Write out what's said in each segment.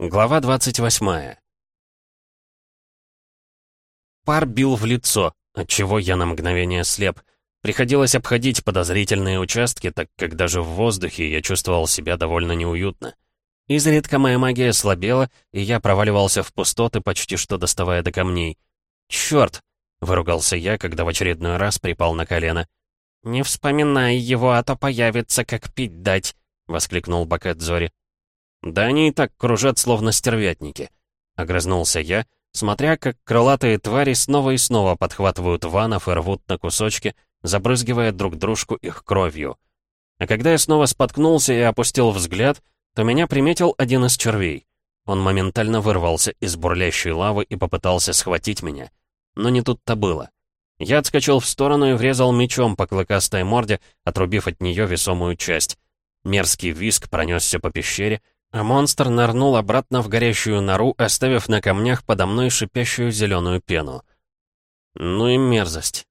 Глава 28 Пар бил в лицо, отчего я на мгновение слеп. Приходилось обходить подозрительные участки, так как даже в воздухе я чувствовал себя довольно неуютно. Изредка моя магия слабела, и я проваливался в пустоты, почти что доставая до камней. «Чёрт!» — выругался я, когда в очередной раз припал на колено. «Не вспоминай его, а то появится, как пить дать!» — воскликнул Бакет Зори. «Да они и так кружат, словно стервятники», — огрызнулся я, смотря как крылатые твари снова и снова подхватывают ванов и рвут на кусочки, забрызгивая друг дружку их кровью. А когда я снова споткнулся и опустил взгляд, то меня приметил один из червей. Он моментально вырвался из бурлящей лавы и попытался схватить меня. Но не тут-то было. Я отскочил в сторону и врезал мечом по клыкастой морде, отрубив от нее весомую часть. Мерзкий виск пронесся по пещере, а монстр нырнул обратно в горящую нору, оставив на камнях подо мной шипящую зеленую пену. Ну и мерзость.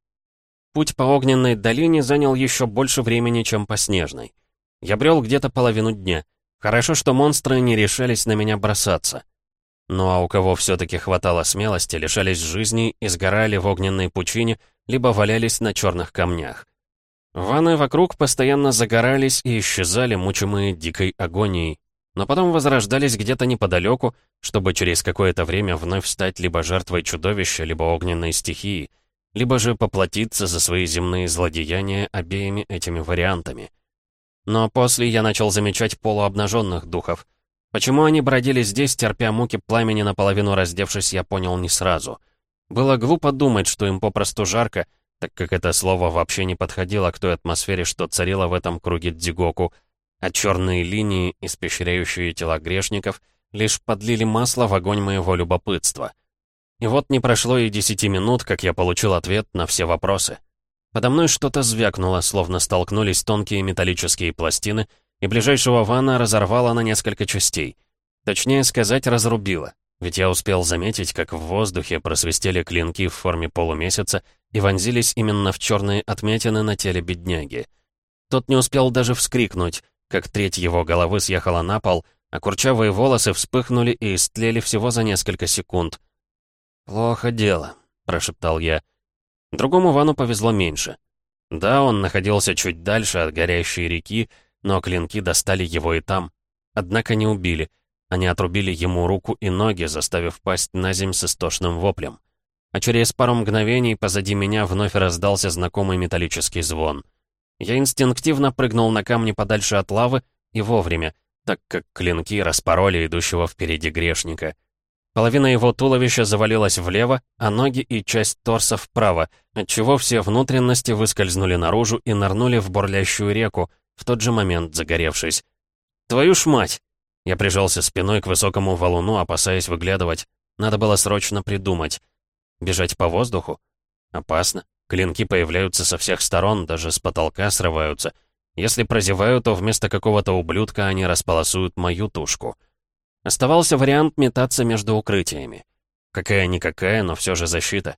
Путь по огненной долине занял еще больше времени, чем по снежной. Я брел где-то половину дня. Хорошо, что монстры не решались на меня бросаться. Ну а у кого все-таки хватало смелости, лишались жизни и сгорали в огненной пучине, либо валялись на черных камнях. Ваны вокруг постоянно загорались и исчезали, мучимые дикой агонией, но потом возрождались где-то неподалеку, чтобы через какое-то время вновь стать либо жертвой чудовища, либо огненной стихии, либо же поплатиться за свои земные злодеяния обеими этими вариантами. Но после я начал замечать полуобнаженных духов. Почему они бродили здесь, терпя муки пламени, наполовину раздевшись, я понял не сразу. Было глупо думать, что им попросту жарко, так как это слово вообще не подходило к той атмосфере, что царила в этом круге Дзигоку — а черные линии, испещряющие тела грешников, лишь подлили масло в огонь моего любопытства. И вот не прошло и десяти минут, как я получил ответ на все вопросы. Подо мной что-то звякнуло, словно столкнулись тонкие металлические пластины, и ближайшего вана разорвало на несколько частей. Точнее сказать, разрубило, ведь я успел заметить, как в воздухе просвистели клинки в форме полумесяца и вонзились именно в черные отметины на теле бедняги. Тот не успел даже вскрикнуть, как треть его головы съехала на пол, а курчавые волосы вспыхнули и истлели всего за несколько секунд. «Плохо дело», — прошептал я. Другому Вану повезло меньше. Да, он находился чуть дальше от горящей реки, но клинки достали его и там. Однако не убили. Они отрубили ему руку и ноги, заставив пасть на земь с истошным воплем. А через пару мгновений позади меня вновь раздался знакомый металлический звон — я инстинктивно прыгнул на камни подальше от лавы и вовремя, так как клинки распороли идущего впереди грешника. Половина его туловища завалилась влево, а ноги и часть торса вправо, отчего все внутренности выскользнули наружу и нырнули в бурлящую реку, в тот же момент загоревшись. «Твою ж мать!» Я прижался спиной к высокому валуну, опасаясь выглядывать. Надо было срочно придумать. Бежать по воздуху? Опасно. Клинки появляются со всех сторон, даже с потолка срываются. Если прозеваю, то вместо какого-то ублюдка они располосуют мою тушку. Оставался вариант метаться между укрытиями. Какая-никакая, но все же защита.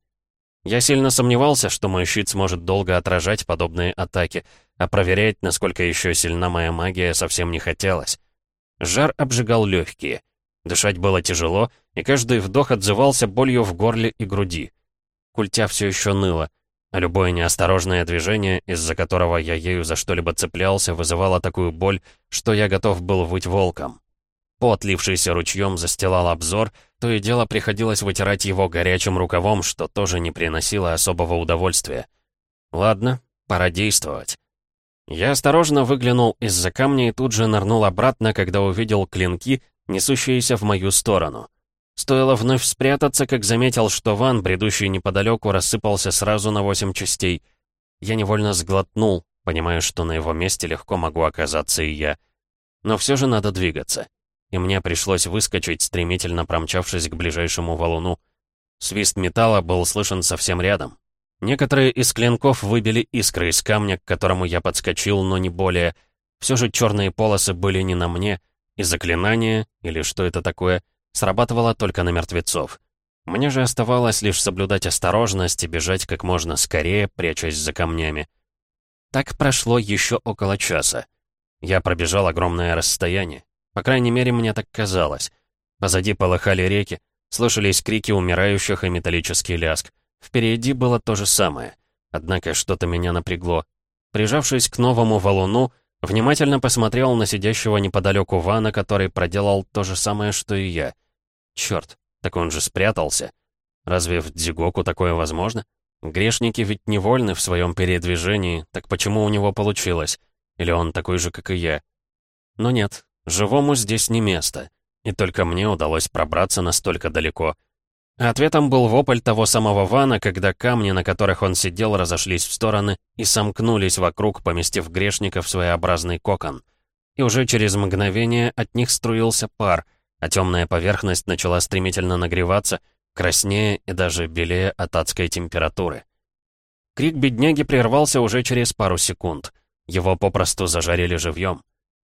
Я сильно сомневался, что мой щит сможет долго отражать подобные атаки, а проверять, насколько еще сильна моя магия, совсем не хотелось. Жар обжигал легкие. Дышать было тяжело, и каждый вдох отзывался болью в горле и груди. Культя все еще ныла. Любое неосторожное движение, из-за которого я ею за что-либо цеплялся, вызывало такую боль, что я готов был выть волком. Пот, лившийся ручьем, застилал обзор, то и дело приходилось вытирать его горячим рукавом, что тоже не приносило особого удовольствия. Ладно, пора действовать. Я осторожно выглянул из-за камня и тут же нырнул обратно, когда увидел клинки, несущиеся в мою сторону. Стоило вновь спрятаться, как заметил, что ван, бредущий неподалеку, рассыпался сразу на восемь частей. Я невольно сглотнул, понимая, что на его месте легко могу оказаться и я. Но все же надо двигаться. И мне пришлось выскочить, стремительно промчавшись к ближайшему валуну. Свист металла был слышен совсем рядом. Некоторые из клинков выбили искры из камня, к которому я подскочил, но не более. Все же черные полосы были не на мне, и заклинание, или что это такое — срабатывала только на мертвецов. Мне же оставалось лишь соблюдать осторожность и бежать как можно скорее, прячась за камнями. Так прошло еще около часа. Я пробежал огромное расстояние. По крайней мере, мне так казалось. Позади полыхали реки, слышались крики умирающих и металлический ляск. Впереди было то же самое. Однако что-то меня напрягло. Прижавшись к новому валуну, внимательно посмотрел на сидящего неподалеку Вана, который проделал то же самое, что и я. Черт, так он же спрятался. Разве в Дзигоку такое возможно? Грешники ведь невольны в своем передвижении, так почему у него получилось? Или он такой же, как и я? Но нет, живому здесь не место. И только мне удалось пробраться настолько далеко. Ответом был вопль того самого Вана, когда камни, на которых он сидел, разошлись в стороны и сомкнулись вокруг, поместив грешника в своеобразный кокон. И уже через мгновение от них струился пар, а темная поверхность начала стремительно нагреваться, краснее и даже белее от адской температуры. Крик бедняги прервался уже через пару секунд. Его попросту зажарили живьем.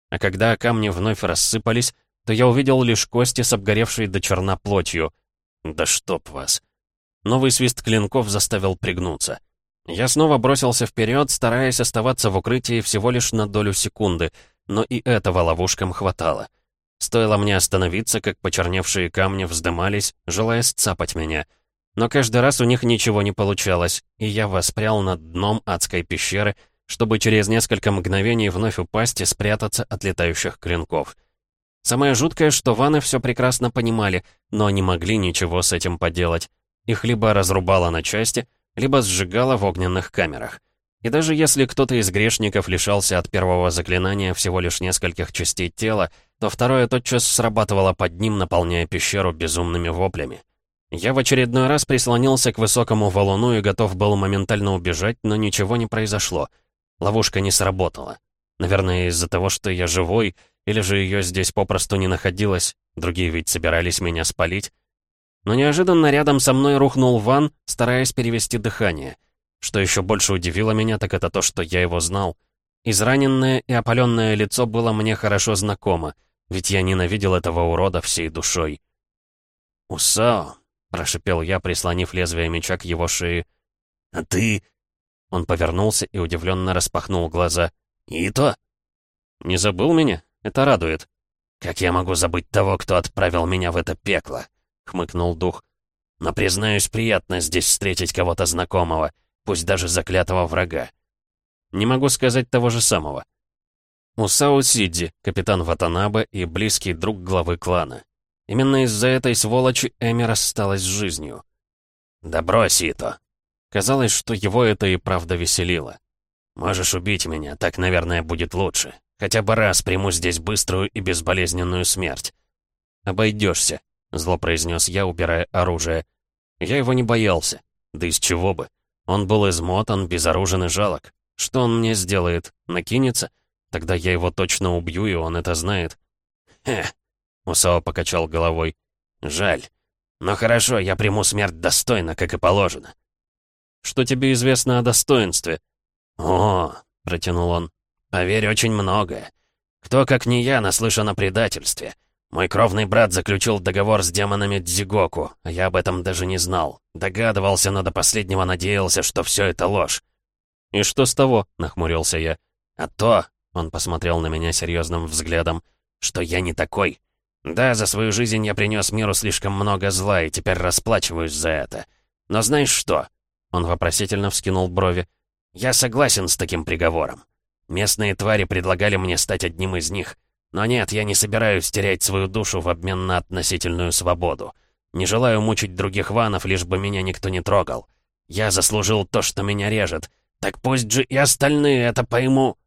А когда камни вновь рассыпались, то я увидел лишь кости с обгоревшей до черна плотью. Да чтоб вас. Новый свист клинков заставил пригнуться. Я снова бросился вперед, стараясь оставаться в укрытии всего лишь на долю секунды, но и этого ловушкам хватало. Стоило мне остановиться, как почерневшие камни вздымались, желая сцапать меня. Но каждый раз у них ничего не получалось, и я воспрял над дном адской пещеры, чтобы через несколько мгновений вновь упасть и спрятаться от летающих клинков. Самое жуткое, что ваны все прекрасно понимали, но не могли ничего с этим поделать. Их либо разрубало на части, либо сжигало в огненных камерах. И даже если кто-то из грешников лишался от первого заклинания всего лишь нескольких частей тела, то второе тотчас срабатывало под ним, наполняя пещеру безумными воплями. Я в очередной раз прислонился к высокому валуну и готов был моментально убежать, но ничего не произошло. Ловушка не сработала. Наверное, из-за того, что я живой, или же ее здесь попросту не находилось, другие ведь собирались меня спалить. Но неожиданно рядом со мной рухнул Ван, стараясь перевести дыхание — что еще больше удивило меня, так это то, что я его знал. Израненное и опаленное лицо было мне хорошо знакомо, ведь я ненавидел этого урода всей душой. «Усао», — прошипел я, прислонив лезвие меча к его шее. «А ты...» Он повернулся и удивленно распахнул глаза. «И то?» «Не забыл меня? Это радует». «Как я могу забыть того, кто отправил меня в это пекло?» — хмыкнул дух. «Но, признаюсь, приятно здесь встретить кого-то знакомого пусть даже заклятого врага. Не могу сказать того же самого. Усао Сидзи, капитан Ватанабе и близкий друг главы клана. Именно из-за этой сволочи Эми рассталась с жизнью. «Да брось, Ито!» Казалось, что его это и правда веселило. «Можешь убить меня, так, наверное, будет лучше. Хотя бы раз приму здесь быструю и безболезненную смерть». «Обойдешься», — зло произнес я, убирая оружие. Я его не боялся. Да из чего бы? Он был измотан, безоружен и жалок. Что он мне сделает? Накинется? Тогда я его точно убью, и он это знает. Хе, Усао покачал головой. Жаль. Но хорошо, я приму смерть достойно, как и положено. Что тебе известно о достоинстве? О, протянул он. Поверь, очень многое. Кто, как не я, наслышан о предательстве. Мой кровный брат заключил договор с демонами Дзигоку, а я об этом даже не знал. Догадывался, но до последнего надеялся, что все это ложь. «И что с того?» — нахмурился я. «А то...» — он посмотрел на меня серьезным взглядом. «Что я не такой. Да, за свою жизнь я принес миру слишком много зла, и теперь расплачиваюсь за это. Но знаешь что?» Он вопросительно вскинул брови. «Я согласен с таким приговором. Местные твари предлагали мне стать одним из них». Но нет, я не собираюсь терять свою душу в обмен на относительную свободу. Не желаю мучить других ванов, лишь бы меня никто не трогал. Я заслужил то, что меня режет. Так пусть же и остальные это пойму.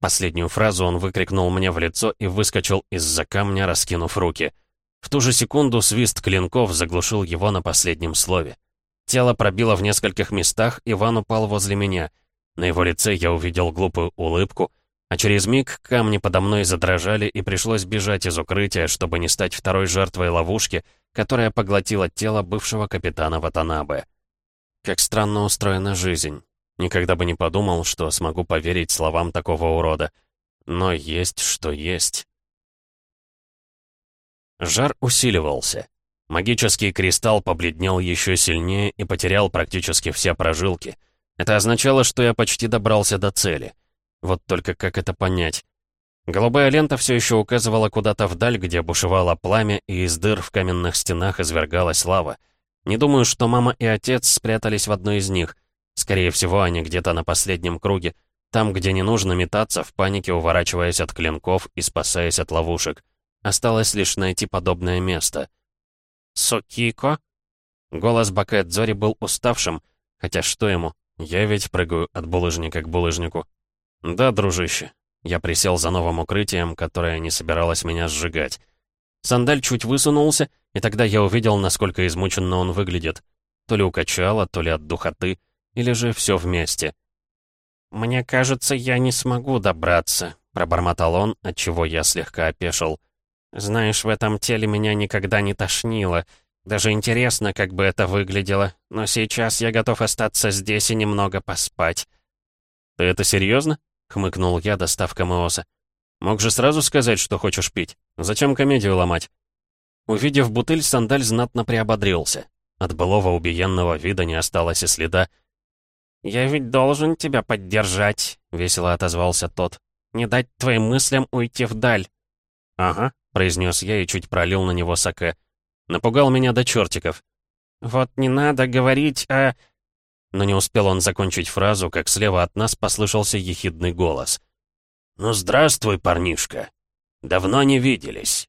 Последнюю фразу он выкрикнул мне в лицо и выскочил из-за камня, раскинув руки. В ту же секунду свист клинков заглушил его на последнем слове. Тело пробило в нескольких местах, Иван упал возле меня. На его лице я увидел глупую улыбку, а через миг камни подо мной задрожали, и пришлось бежать из укрытия, чтобы не стать второй жертвой ловушки, которая поглотила тело бывшего капитана Ватанабе. Как странно устроена жизнь. Никогда бы не подумал, что смогу поверить словам такого урода. Но есть что есть. Жар усиливался. Магический кристалл побледнел еще сильнее и потерял практически все прожилки. Это означало, что я почти добрался до цели — вот только как это понять? Голубая лента все еще указывала куда-то вдаль, где бушевало пламя, и из дыр в каменных стенах извергалась лава. Не думаю, что мама и отец спрятались в одной из них. Скорее всего, они где-то на последнем круге, там, где не нужно метаться, в панике уворачиваясь от клинков и спасаясь от ловушек. Осталось лишь найти подобное место. «Сокико?» Голос Бакэдзори был уставшим, хотя что ему? Я ведь прыгаю от булыжника к булыжнику. «Да, дружище». Я присел за новым укрытием, которое не собиралось меня сжигать. Сандаль чуть высунулся, и тогда я увидел, насколько измученно он выглядит. То ли укачало, то ли от духоты, или же все вместе. «Мне кажется, я не смогу добраться», — пробормотал он, отчего я слегка опешил. «Знаешь, в этом теле меня никогда не тошнило. Даже интересно, как бы это выглядело. Но сейчас я готов остаться здесь и немного поспать». «Ты это серьезно? хмыкнул я, достав Камеоса. «Мог же сразу сказать, что хочешь пить. Зачем комедию ломать?» Увидев бутыль, Сандаль знатно приободрился. От былого убиенного вида не осталось и следа, «Я ведь должен тебя поддержать», — весело отозвался тот. «Не дать твоим мыслям уйти вдаль». «Ага», — произнес я и чуть пролил на него саке. Напугал меня до чертиков. «Вот не надо говорить о...» Но не успел он закончить фразу, как слева от нас послышался ехидный голос. «Ну, здравствуй, парнишка. Давно не виделись».